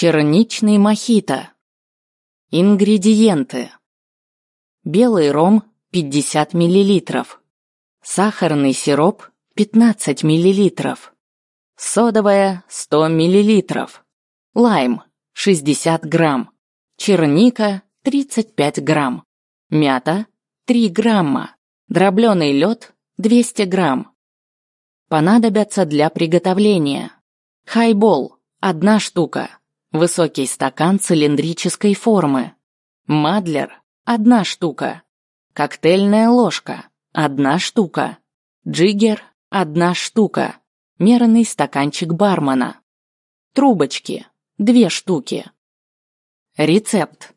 Черничный мохито. Ингредиенты. Белый ром 50 мл. Сахарный сироп 15 мл. Содовая 100 мл. Лайм 60 грамм. Черника 35 грамм. Мята 3 грамма. Дробленый лед 200 грамм. Понадобятся для приготовления. Хайбол – одна штука. Высокий стакан цилиндрической формы. Мадлер – одна штука. Коктейльная ложка – одна штука. Джиггер – одна штука. Мерный стаканчик бармена. Трубочки – две штуки. Рецепт.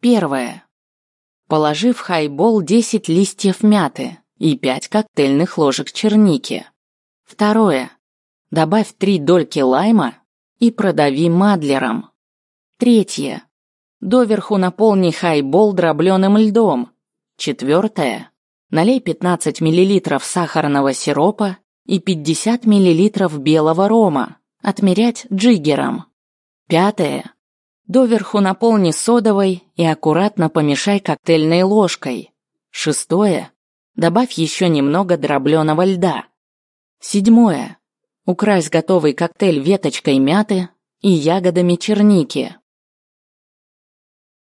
Первое. Положи в хайбол 10 листьев мяты и 5 коктейльных ложек черники. Второе. Добавь 3 дольки лайма и продави мадлером. Третье. Доверху наполни хайбол дробленым льдом. Четвертое. Налей 15 мл сахарного сиропа и 50 мл белого рома. Отмерять джиггером. Пятое. Доверху наполни содовой и аккуратно помешай коктейльной ложкой. Шестое. Добавь еще немного дробленого льда. Седьмое. Укрась готовый коктейль веточкой мяты и ягодами черники.